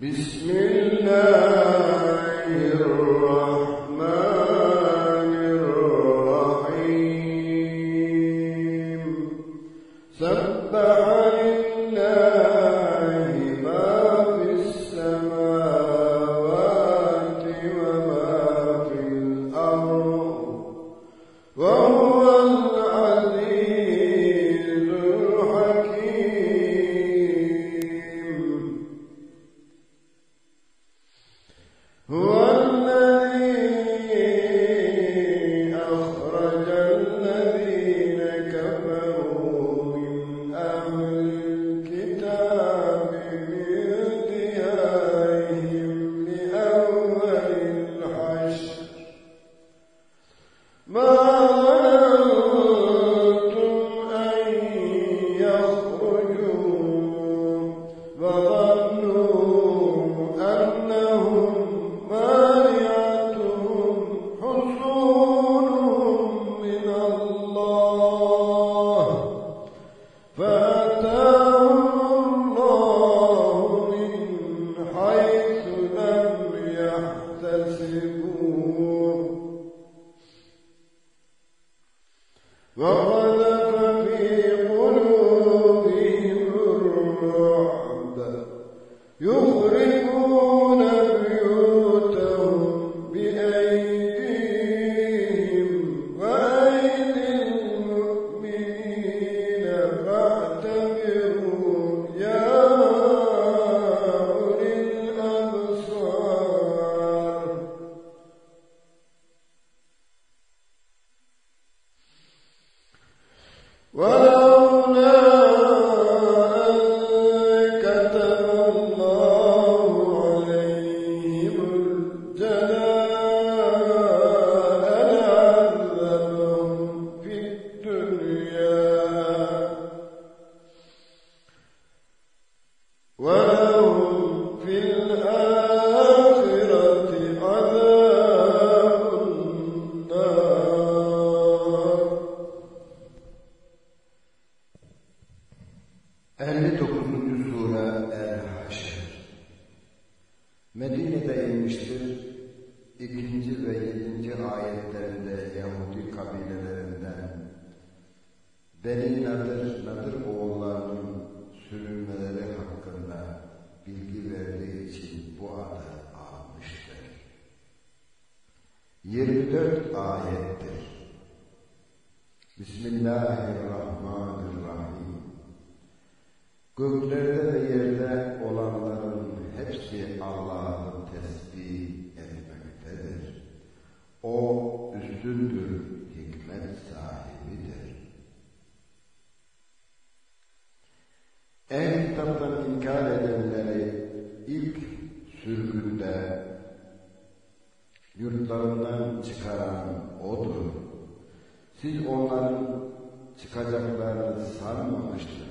Bismillahirrahmanirrahim. Kitaptan inkar edenleri ilk sürgünde yurtlarından çıkaran O'dur. Siz onların çıkacaklarını sanmamıştınız.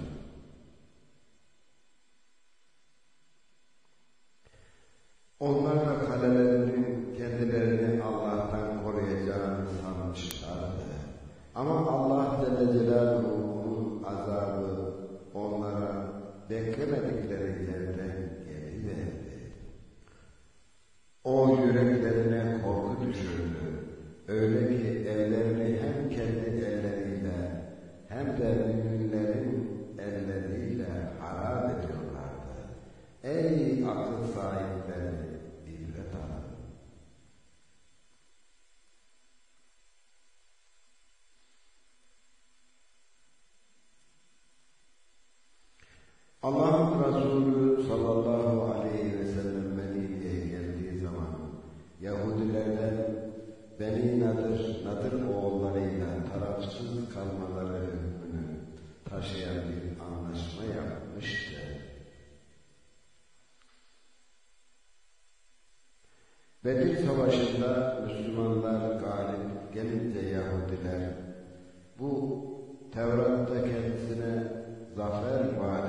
Onlar da kalelerinin kendilerini Allah'tan koruyacağını sanmışlardı. Ama Allah Allah'ın Resulü sallallahu aleyhi ve sellem Medine'ye geldiği zaman Yahudilerden Beni Nadir, Nadir oğullarıyla tarafsız kalmaları hükmünü taşıyan bir anlaşma yapmıştı. Bedir Savaşı'nda Müslümanlar galip gelince Yahudiler bu Tevrat'ta kendisine zafer vaat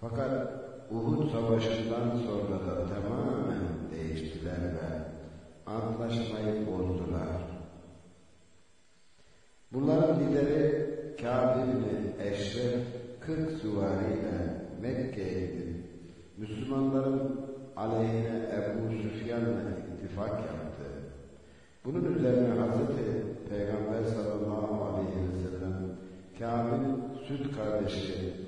Fakat Uhud Savaşı'ndan sonra da tamamen değiştiler ve antlaşmayı bozdular. Bunların lideri Kâb ibn Eşref 40 süvariyle Mekke'ye gidip Müslümanların aleyhine Ebu Süfyan'la ittifak yaptı. Bunun üzerine Hazreti Peygamber sallallahu aleyhi ve sellem Kâb'in süt kardeşi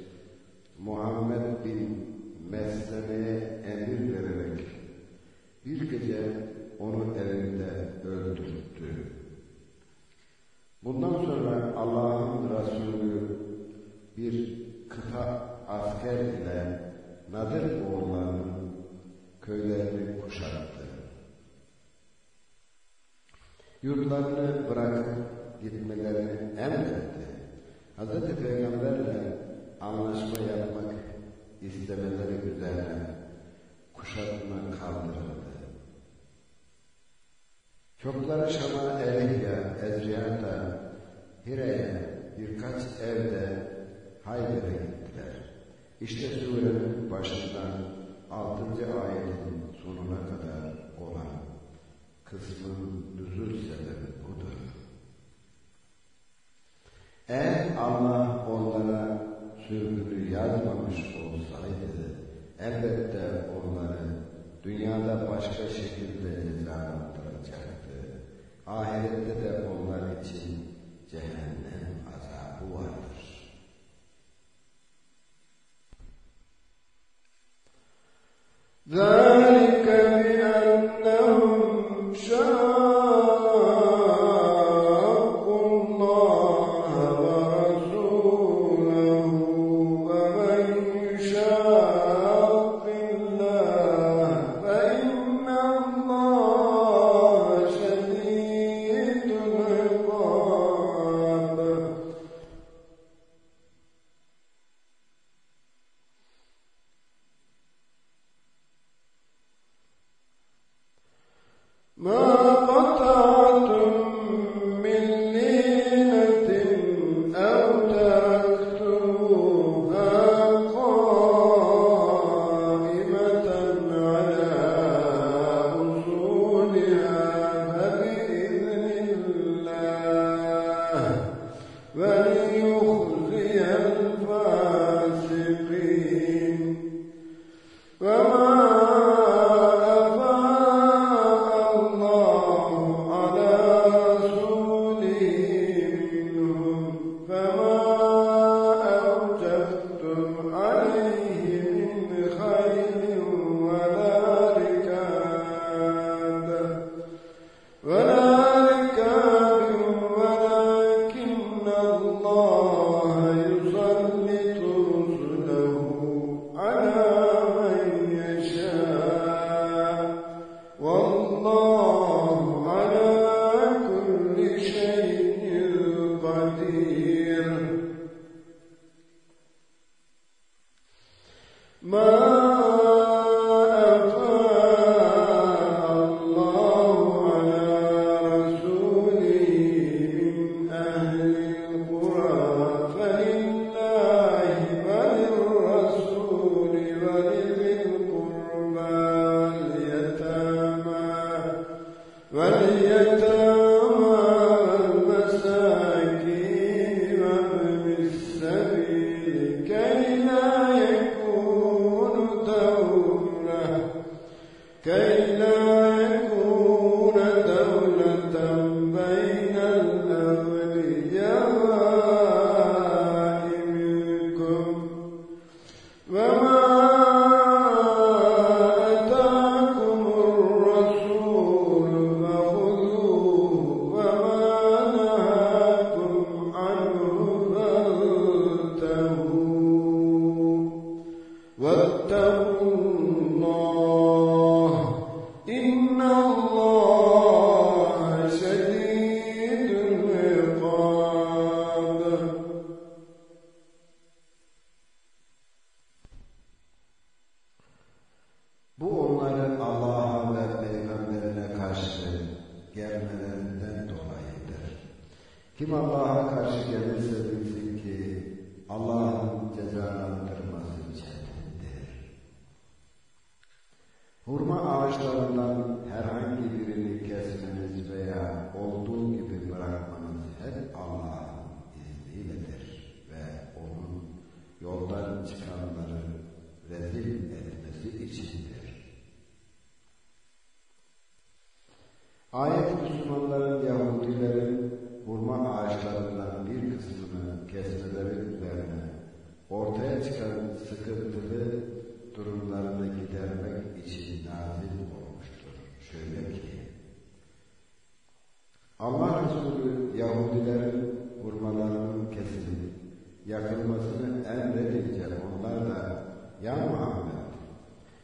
ya Muhammed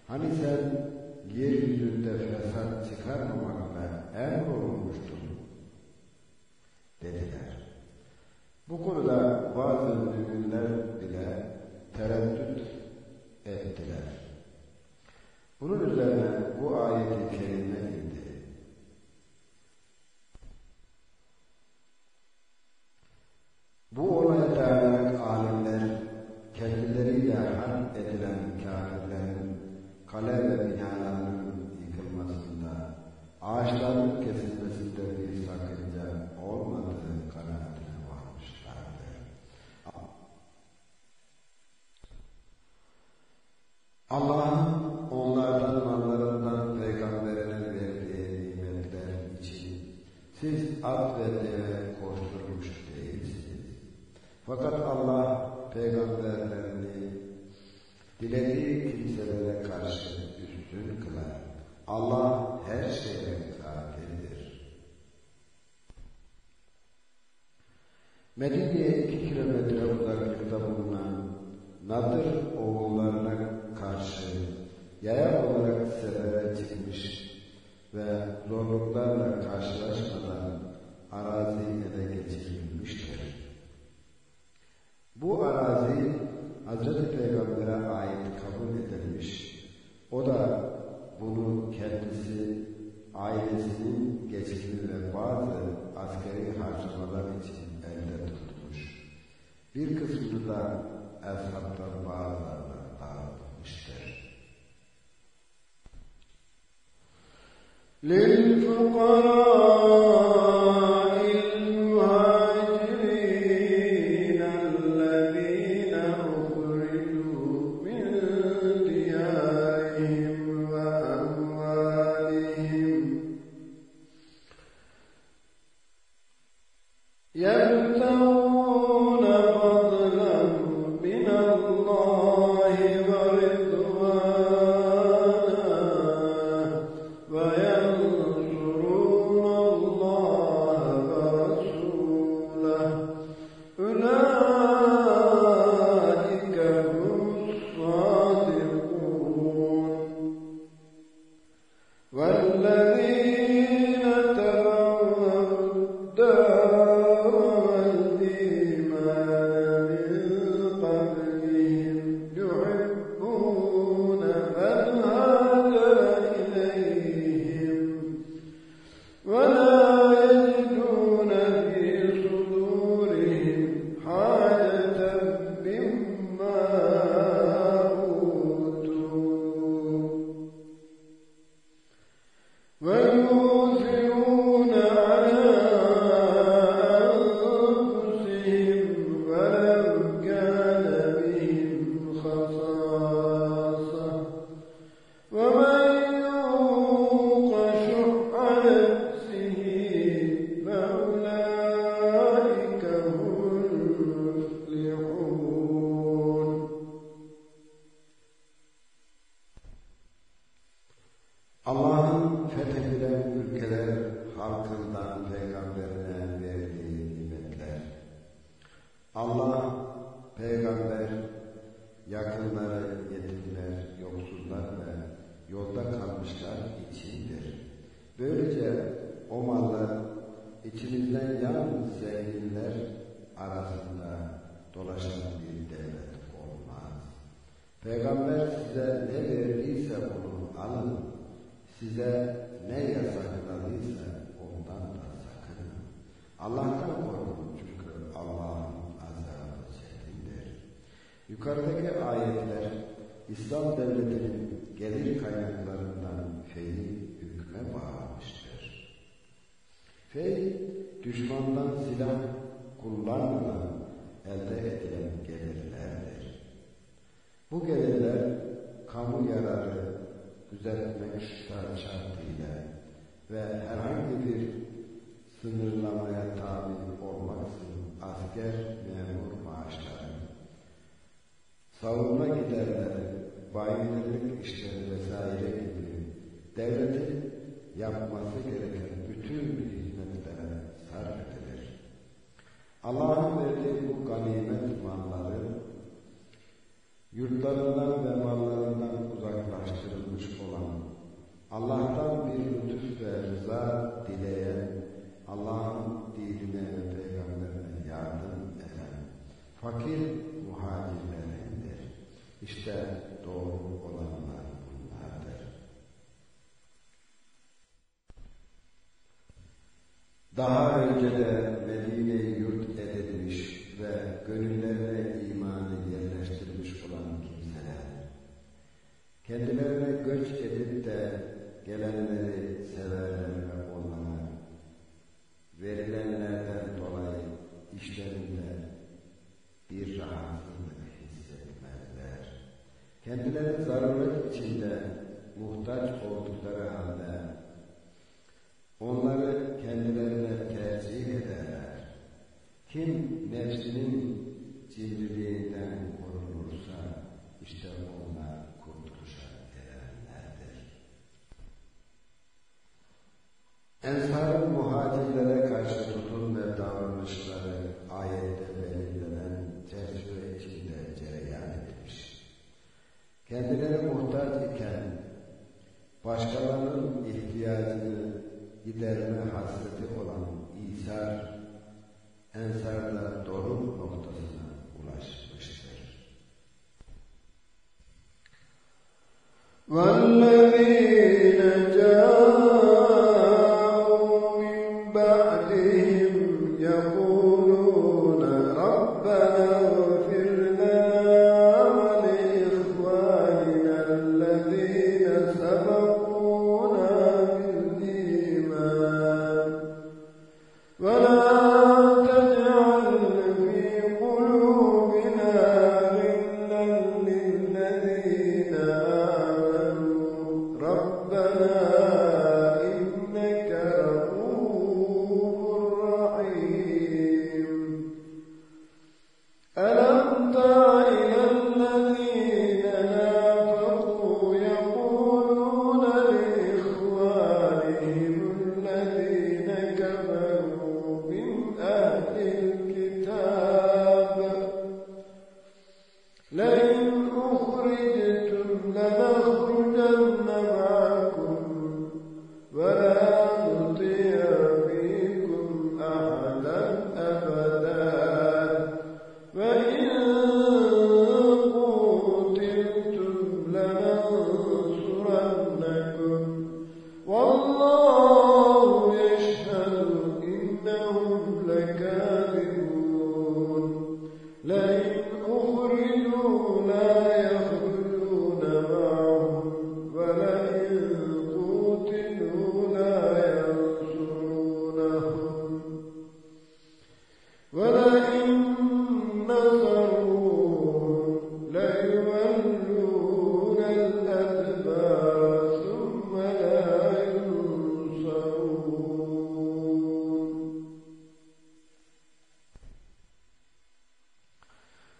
hani sen yeryüzünde fesat çıkarmamakla emrolunmuştun dediler. Bu konuda bazı müminler bile tereddüt ettiler. Bunun üzerine bu ayeti kerime learn that I. Allah her şeye kadirdir. Medine'ye iki kilometre uzaklıkta bulunan Nadır oğullarına karşı yaya olarak sefere çıkmış ve zorluklarla karşılaşmadan arazi ele geçirilmiştir. Bu arazi Hz. Peygamber'e ait kabul edilmiş. O da bunu kendisi, ailesinin geçimi ve bazı askeri harcamalar için elde tutmuş. Bir kısmını da eshabtan bazılarına dağıtmıştır. للفقراء يبتغون Yukarıdaki ayetler İslam devletinin gelir kaynaklarından feyi hükme bağlamıştır. Fey, düşmandan silah kullanmadan elde edilen gelirlerdir. Bu gelirler yasaları düzeltmek şartıyla ve herhangi bir sınırlamaya tabi olmaksızın asker memur maaşları, savunma giderleri, bayındırlık işleri vesaire gibi devletin yapması gereken bütün hizmetlere sarf edilir. Allah'ın verdiği bu ganimet malları yurtlarından ve mallarından uzaklaştırılmış olan Allah'tan bir lütuf ve rıza dileyen Allah'ın dinine ve peygamberine yardım eden fakir muhacirlerindir. İşte doğru olanlar bunlardır. Daha önce de Medine'yi yurt edilmiş ve gönüllerine imanı yerleştirmiş olan kimseler, kendilerine göç edip de gelenleri giderme hasreti olan İsa Ensar'da doruk noktasına ulaşmıştır. والذين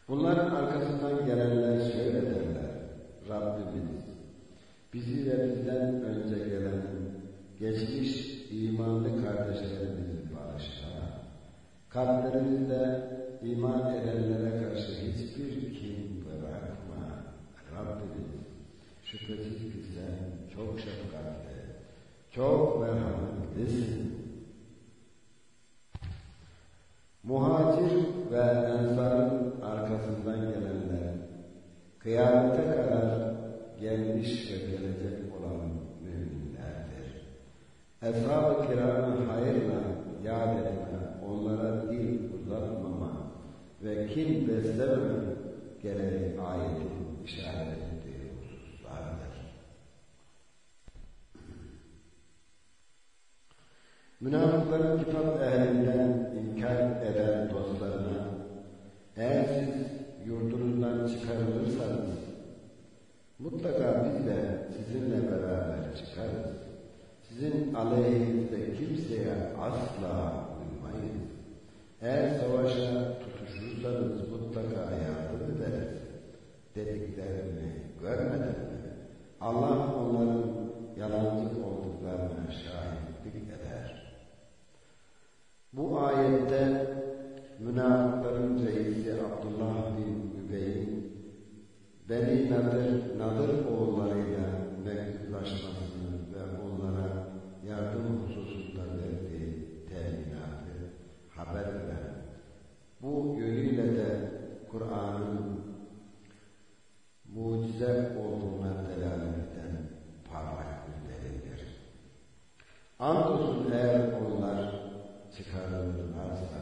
Bunların arkasından gelenler şöyle derler. Rabbimiz bizi ve bizden önce gelen geçmiş imanlı kardeşlerimizi bağışla. Kalplerimizde iman edenlere karşı hiçbir kin bırakma. Rabbimiz şüphesiz ki sen çok şefkatli, çok merhametlisin. Muhacir ve kıyamete kadar gelmiş ve gelecek olan müminlerdir. Eshab-ı kiramı hayırla yad etme, onlara dil uzatmama ve kin beslememe gereği ayetin işaret ettiği hususlardır. Münafıkların kitap ehlinden inkar eden dostlarına eğer siz yurdunuzdan çıkarılırsanız Mutlaka biz de sizinle beraber çıkarız. Sizin aleyhinizde kimseye asla uymayız. Eğer savaşa tutuşursanız mutlaka yardım ederiz. Dediklerini görmeden mi? Allah onların yalancı olduklarına şahitlik eder. Bu ayette münafıkların reisi Abdullah Beni Nadir, Nadir oğullarıyla mektuplaşmasını ve onlara yardım hususunda verdiği teminatı haber veren, bu yönüyle de Kur'an'ın mucize olduğuna delalet eden parlak bir delildir. Andolsun eğer onlar çıkarılırlarsa,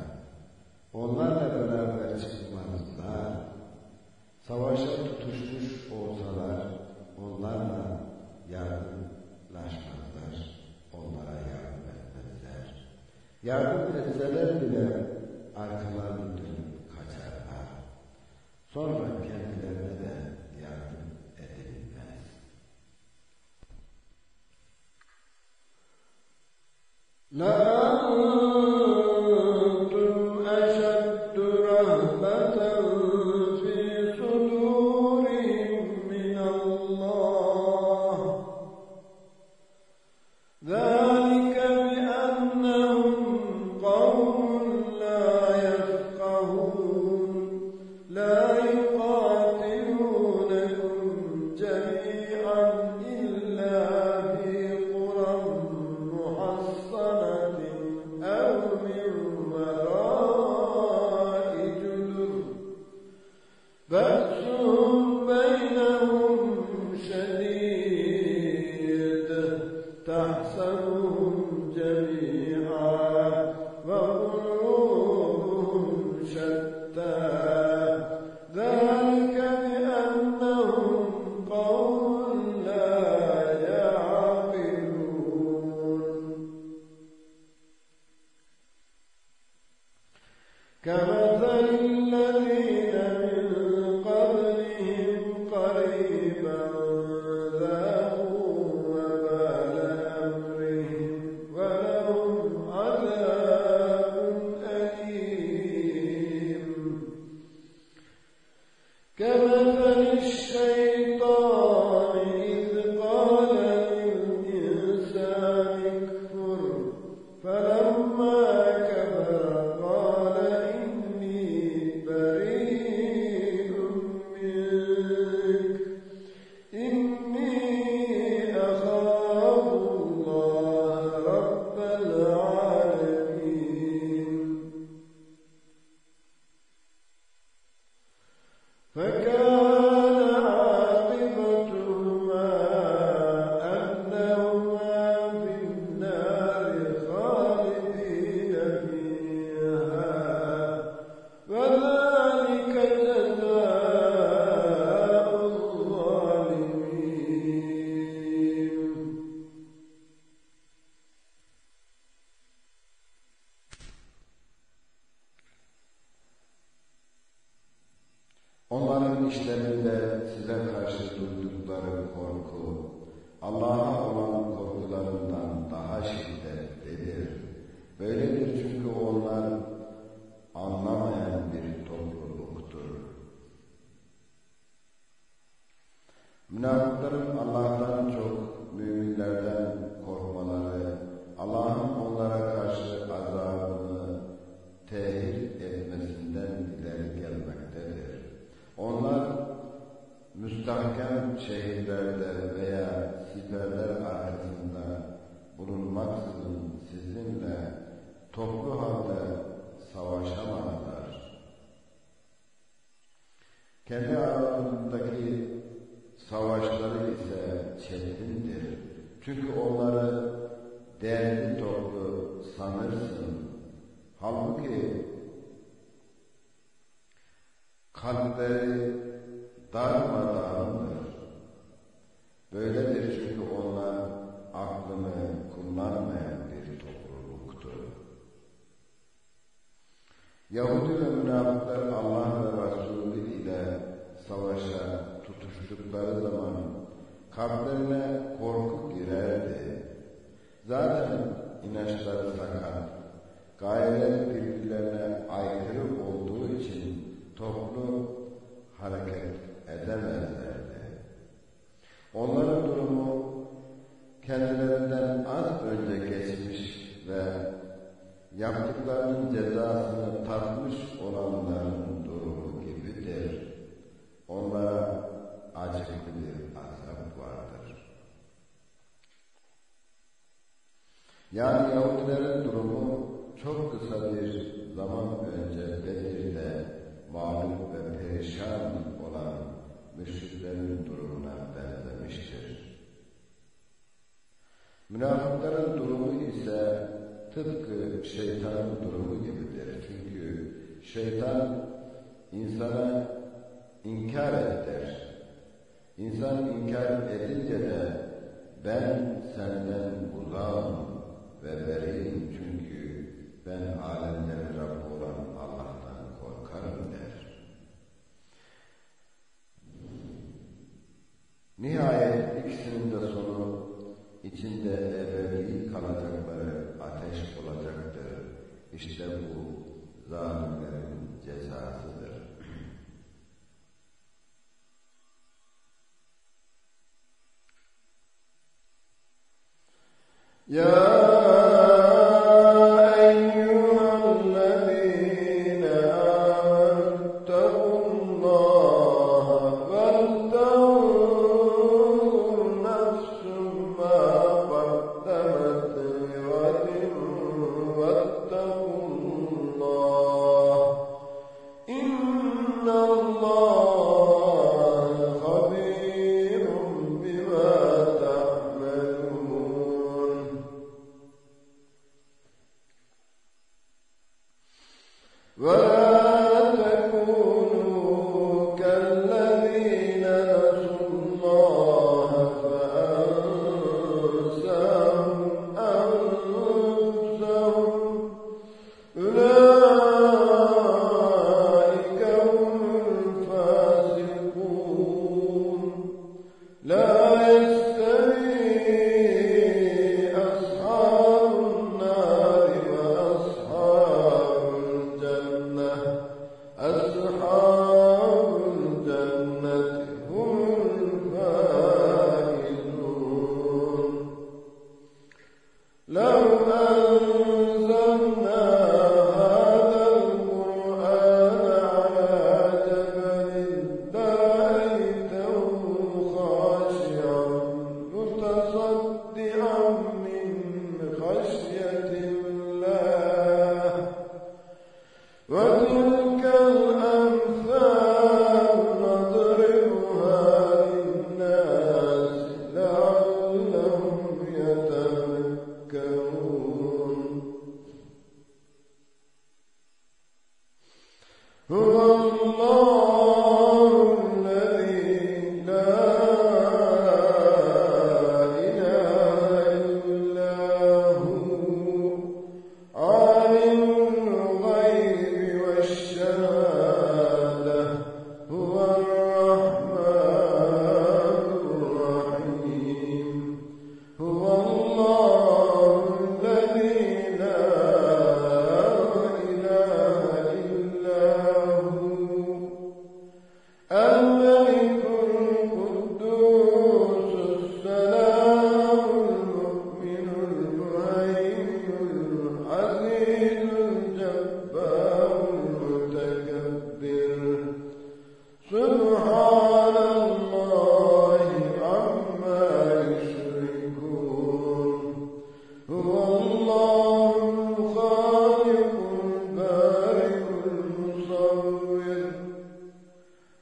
onlarla beraber çıkmazlar, savaşa tutuşmuş olsalar, onlarla yardımlaşmazlar, onlara yardım etmezler. Yardım etseler bile arkalarını dönüp kaçarlar. Sonra müstahkem şehirlerde veya siperler arkasında bulunmaksızın sizinle toplu halde savaşamazlar. Kendi aralarındaki savaşları ise çetindir. Çünkü onları değerli toplu sanırsın. Halbuki kalpleri darmadağındır. Böyledir çünkü onlar aklını kullanmayan bir topluluktur. Yahudi ve münafıklar Allah ve Resulü ile savaşa tutuşmuş konuştukları zaman kalplerine korku girerdi. Zaten inançları sakat, gayeler birbirlerine aykırı olduğu için toplu hareket edemezlerdi. Onların durumu kendilerinden az önce geçmiş ve yaptıklarının cezasını tatmış olanların durumu gibidir. Onlara acıklı bir azap vardır. Yani Yahudilerin durumu çok kısa bir zaman önce Bedir'de mağlup ve perişan olan müşriklerin durumuna benzemiştir. Münafıkların durumu ise tıpkı şeytanın durumu gibidir. Çünkü şeytan insana inkar eder. İnsan inkar edince de ben senden uzağım ve beriyim çünkü ben alemlerin Rabbi olan Allah'tan korkarım der. Nihayet ikisinin de sonu içinde ebedi kalacakları ateş olacaktır. İşte bu zalimlerin cezasıdır. يا Allah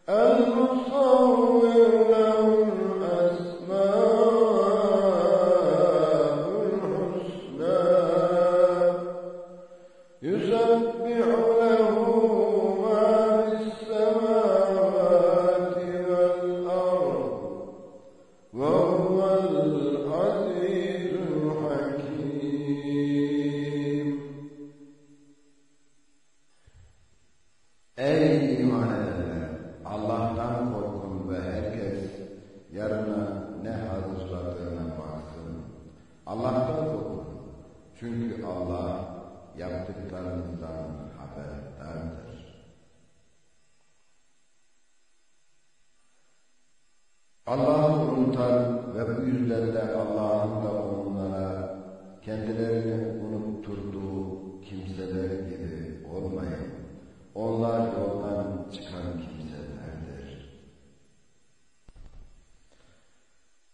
أن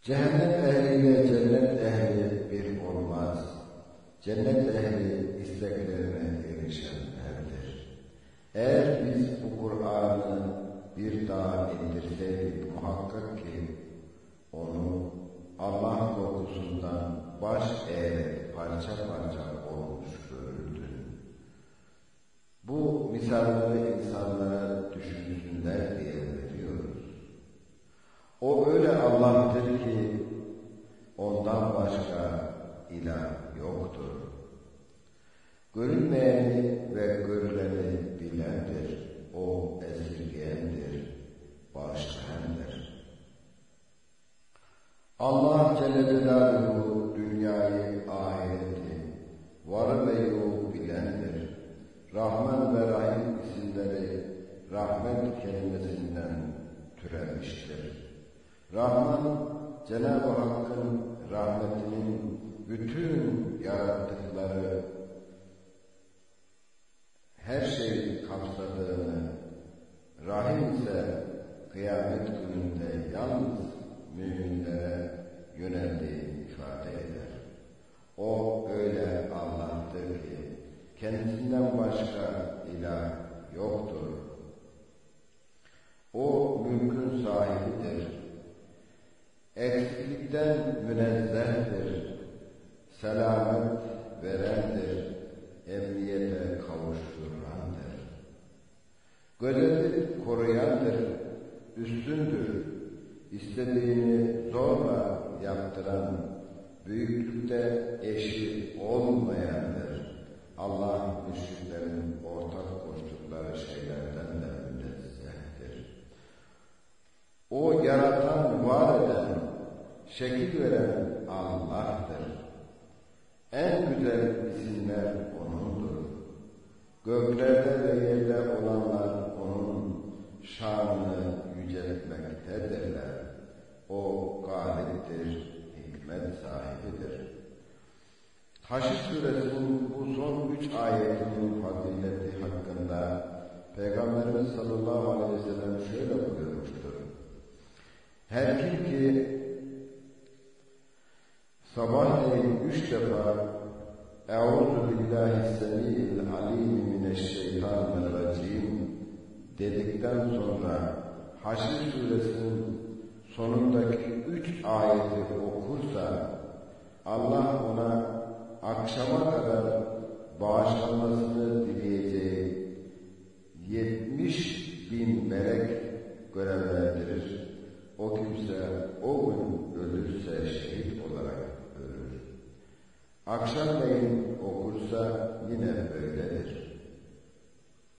Cehennem ehliyle cennet ehli bir olmaz. Cennet ehli isteklerine erişenlerdir. Eğer biz bu Kur'an'ı bir daha indirseydik muhakkak ki onu Allah korkusundan baş eğerek parça parça olmuş görürdün. Bu misalleri başka ilah yoktur. Görünmeyeni ve görüleni bilendir. O esirgeyendir, bağışlayandır. Allah Celle Celaluhu dünyayı, ahireti, var ve yok bilendir. Rahman ve Rahim isimleri rahmet kelimesinden türemiştir. Rahman, Cenab-ı Hakk'ın rahmetinin bütün Göklerde ve yerde olanlar O'nun şanını yüceltmektedirler. O galiptir, hikmet sahibidir. Haşr suresinin bu son üç ayetinin fazileti hakkında Peygamberimiz sallallahu aleyhi ve sellem şöyle buyurmuştur. Her kim ki sabahleyin üç defa Euzu billahi semil alim mineşşeytanirracim dedikten sonra Haşr suresinin sonundaki üç ayeti okursa Allah ona akşama kadar bağışlanmasını dileyeceği yetmiş bin melek görevlendirir. O kimse o gün ölürse şehit olarak Akşamleyin okursa yine böyledir.